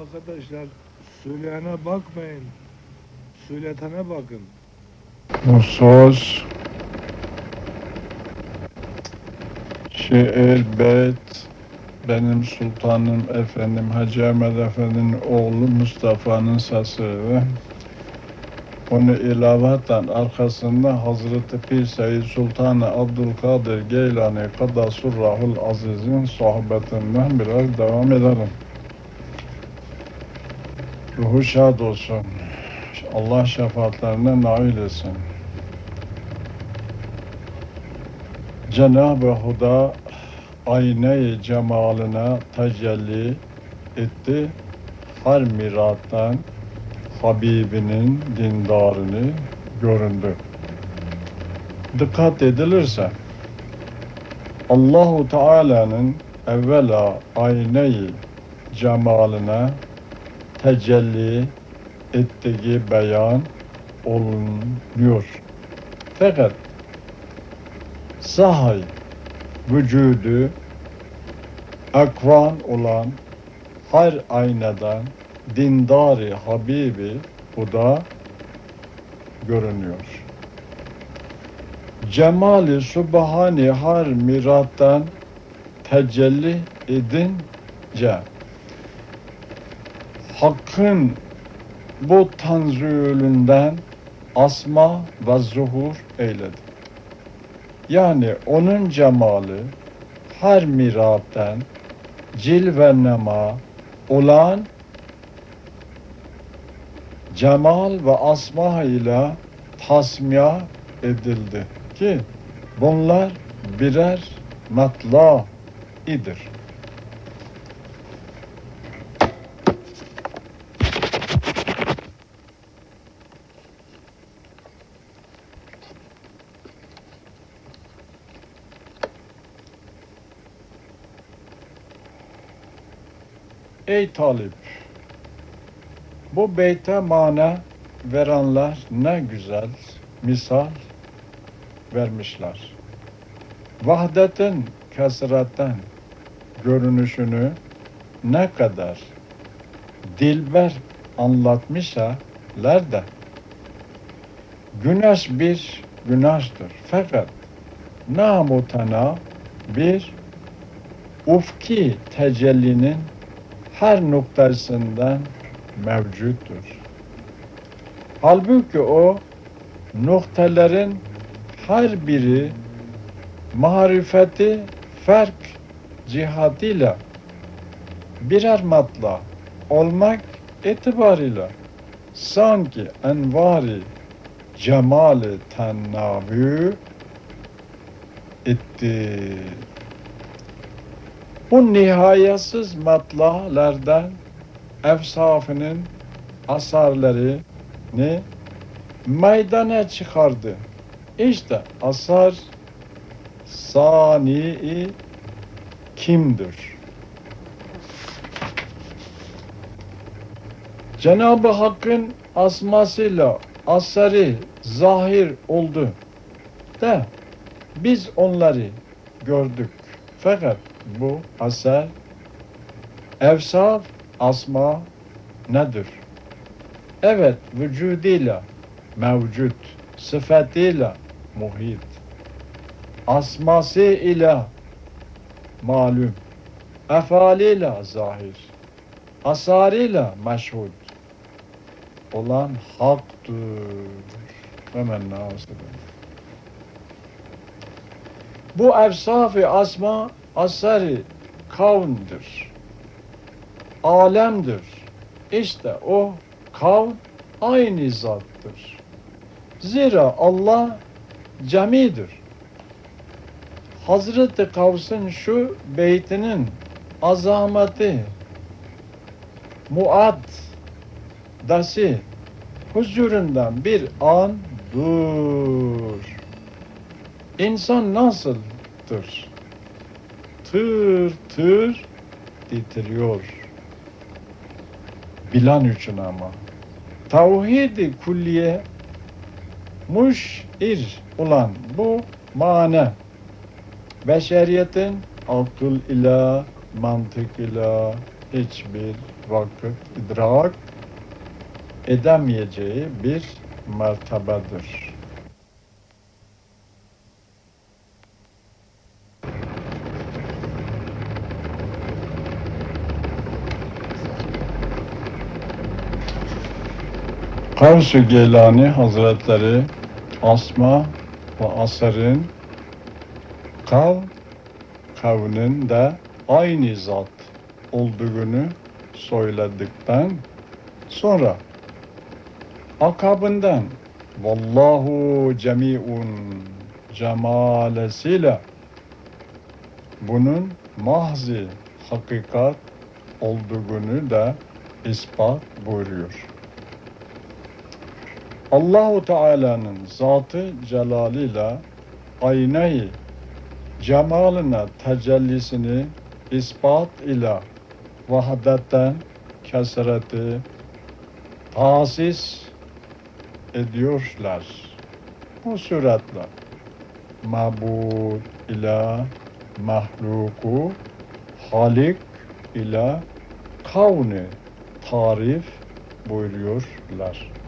Arkadaşlar söyleyene bakmayın. Söyletene bakın. Söz şiir, beyt benim sultanım efendim Hacı Ahmet Efendi'nin oğlu Mustafa'nın sesi onu ilavaten arkasında Hazreti Pir Seyyid Sultanı Abdülkadir Geylani Kadasurrahul Aziz'in sohbetinden biraz devam edelim. Ruhu şad olsun. Allah şefaatlerine nail etsin. Cenab-ı Huda ayna-i cemaline tecelli etti. Her mirattan Habibinin dindarını göründü. Dikkat edilirse Allahu Teala'nın evvela ayna-i cemaline tecelli ettiği beyan olunuyor. Fakat sahay vücudu akvan olan her aynadan dindari Habibi bu da görünüyor. Cemali Subhani her mirattan tecelli edince Hakkın bu tanzülünden asma ve zuhur eyledi. Yani onun cemali her mirattan cilve nema olan cemal ve asma ile tasmiya edildi ki bunlar birer matla idir. Ey talip! Bu beyte mana verenler ne güzel misal vermişler. Vahdetin kesretten görünüşünü ne kadar dilber anlatmışlar da güneş bir güneştir. Fakat namutana bir ufki tecellinin her noktasından mevcuttur. Halbuki o noktaların her biri marifeti fark cihatıyla birer matla olmak itibarıyla sanki envari cemali tennavü etti. Bu nihayetsiz matlalardan efsafının asarlarını meydana çıkardı. İşte asar sani kimdir? Cenab-ı Hakk'ın asmasıyla asarı zahir oldu da biz onları gördük. Fakat bu asar evsaf asma nedir? Evet vücuduyla mevcut, sıfatıyla muhit, asması ile malum, efaliyle zahir, asarıyla meşhud olan haktır. Hemen nasıl? Bu efsaf-ı asma asarı kavndir. Alemdir. İşte o kavn aynı zattır. Zira Allah cemidir. Hazreti Kavs'ın şu beytinin azameti muad dası huzurundan bir an dur. İnsan nasıldır? Tır tır titriyor. Bilan için ama. Tavhid-i külliye muşir olan bu mana beşeriyetin akıl ile mantık ile hiçbir vakit idrak edemeyeceği bir mertebedir. Kavs-ı Geylani Hazretleri Asma ve Asar'ın kav kavnin de aynı zat olduğunu söyledikten sonra akabından vallahu cemiun cemalesiyle bunun mahzi hakikat olduğunu da ispat buyuruyor. Allahu Teala'nın zatı celalıyla aynayı cemaline tecellisini ispat ile vahdetten kesreti tasis ediyorlar. Bu suretle mabud ile mahluku halik ile kavni tarif buyuruyorlar.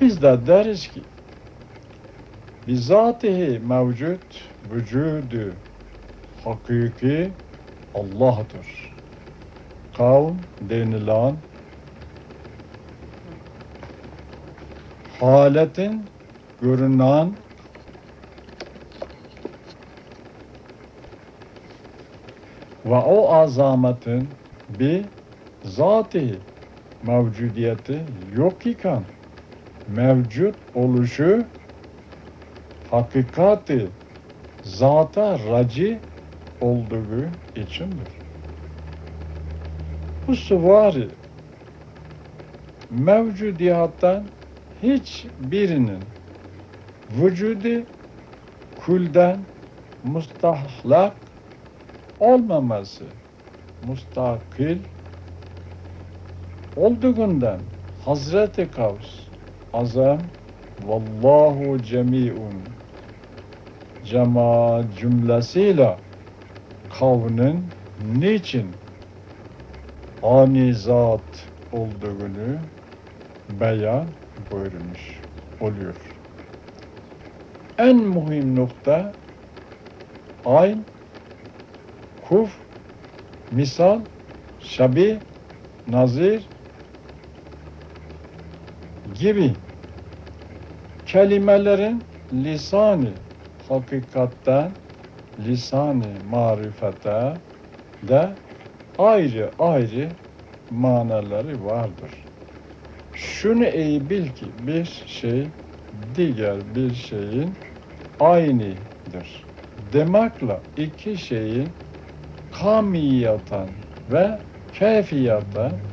Biz de deriz ki bizatihi mevcut vücudu hakiki Allah'tır. Kavm denilen haletin görünen ve o azametin bir zati mevcudiyeti yok iken mevcut oluşu hakikati zata raci olduğu içindir. Bu suvari mevcudiyattan hiçbirinin vücudu külden mustahlak olmaması mustakil olduğundan Hazreti Kavs azam vallahu cemiun cema cümlesiyle kavnin niçin ani zat olduğunu beyan buyurmuş oluyor. En mühim nokta ayn, kuf, misal, şabi, nazir gibi kelimelerin lisanı hakikatten lisanı marifete de ayrı ayrı manaları vardır. Şunu iyi bil ki bir şey diğer bir şeyin aynıdır. Demekle iki şeyin kamiyatan ve keyfiyatan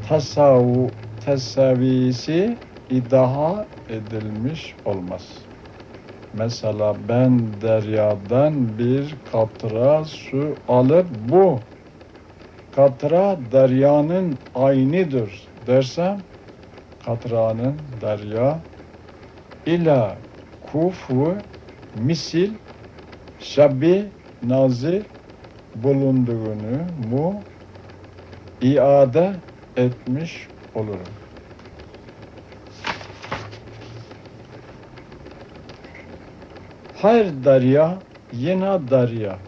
tasavvu, tesavisi idaha edilmiş olmaz. Mesela ben deryadan bir katra su alıp bu katra deryanın aynıdır dersem katranın derya ila kufu misil şabi nazir bulunduğunu mu iade etmiş olurum. Her derya yine derya.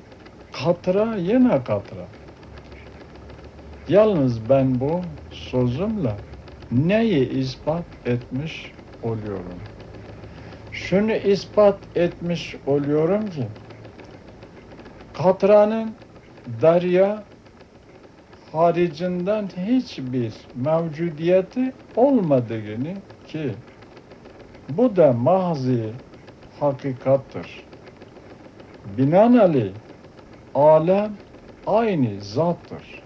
Katra yine katra. Yalnız ben bu sözümle neyi ispat etmiş oluyorum? Şunu ispat etmiş oluyorum ki katranın derya haricinden hiçbir mevcudiyeti olmadığını ki bu da mahzi hakikattır. Binaenaleyh alem aynı zattır.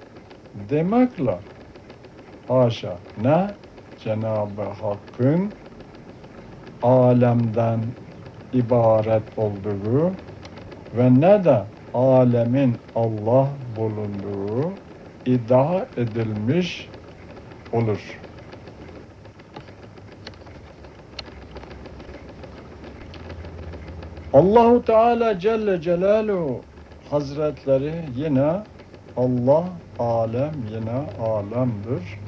Demekle haşa ne Cenab-ı Hakk'ın alemden ibaret olduğu ve ne de alemin Allah bulunduğu iddia edilmiş olur. Allahu Teala Celle Celaluhu Hazretleri yine Allah alem yine alemdir.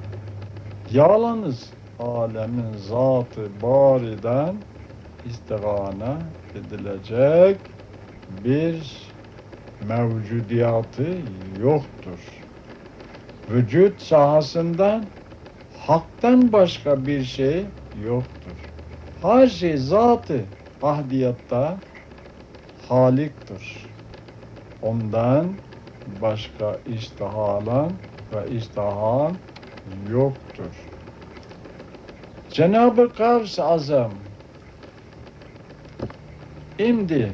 Yalnız alemin zatı bariden istigane edilecek bir mevcudiyatı yoktur vücut sahasında haktan başka bir şey yoktur. Her şey zatı ahdiyatta haliktir. Ondan başka iştihalan ve iştihan yoktur. Cenab-ı Kavs Azam imdi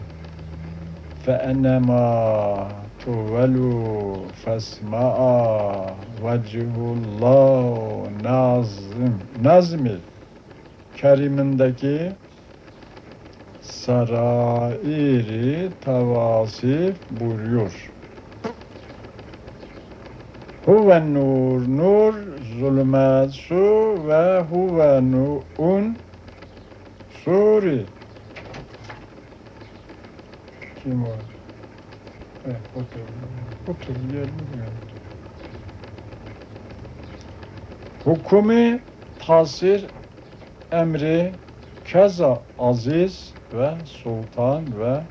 fe enema تُوَلُوا فَاسْمَعَا vecihullah nazım nazmi kerimindeki sarairi tavasif buyuruyor. Huve nur, nur zulmet su ve huve nu'un suri. Kim o? Otur. Otur, yer mi? Hukumi tasir emri keza aziz ve sultan ve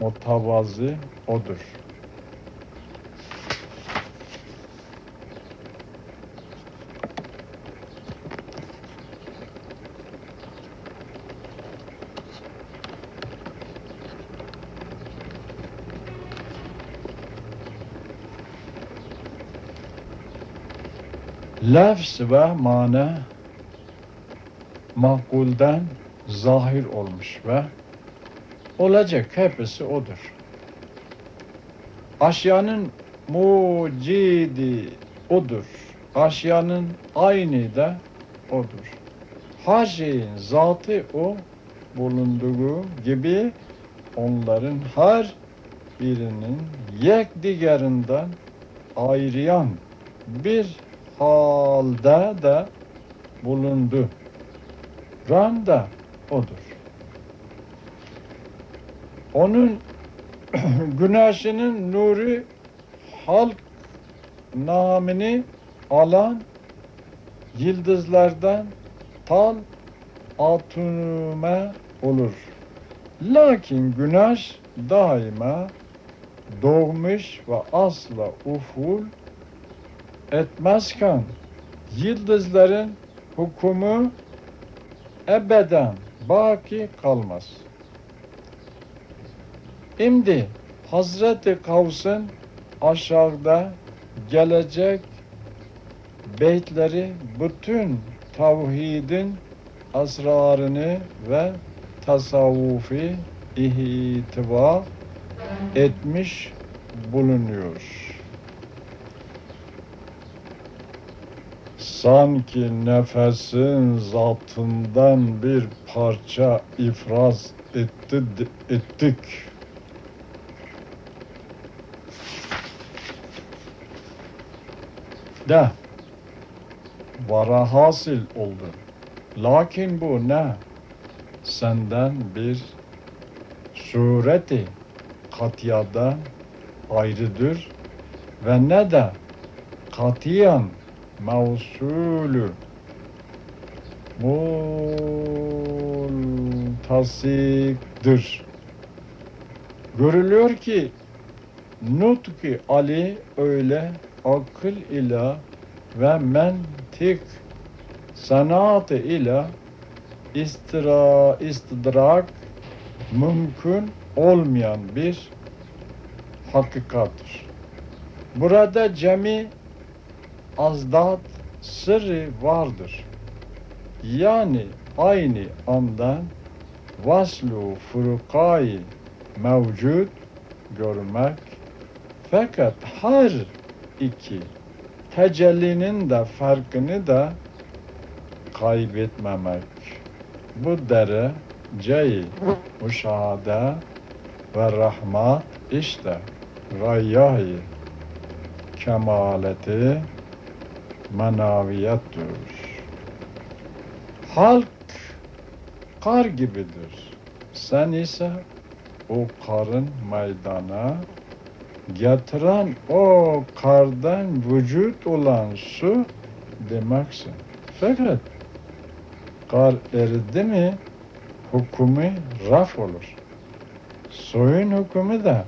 mutavazi odur. Lefz ve mana mahkulden zahir olmuş ve olacak hepsi odur. Aşyanın mucidi odur. Aşyanın aynı da odur. Her şeyin zatı o bulunduğu gibi onların her birinin yek diğerinden ayrıyan bir halde de bulundu. Ran da odur. Onun güneşinin nuru halk namını alan yıldızlardan tal atume olur. Lakin güneş daima doğmuş ve asla uful etmezken yıldızların hukumu ebeden baki kalmaz. Şimdi Hazreti Kavs'ın aşağıda gelecek beytleri bütün tavhidin asrarını ve tasavvufi ihtiva etmiş bulunuyor. Sanki nefesin zatından bir parça ifraz etti, ettik. De vara hasil oldu. Lakin bu ne? Senden bir sureti katiyada ayrıdır ve ne de katiyen mevsulü multasiktir. Görülüyor ki Nutki Ali öyle akıl ile ve mentik sanatı ile istira, istidrak mümkün olmayan bir hakikattır. Burada cemi azdat sırrı vardır. Yani aynı andan vaslu furukayı mevcut görmek fakat her iki tecellinin de farkını da kaybetmemek. Bu dereceyi müşahede ve rahmat işte gayyayı kemaleti manaviyettir. Halk kar gibidir. Sen ise o karın meydana getiren o kardan vücut olan su demeksin. Fakat kar eridi mi hükmü raf olur. Suyun hükmü de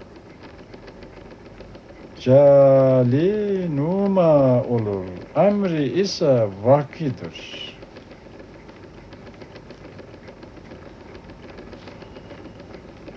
cali numa olur. Emri ise vakidir.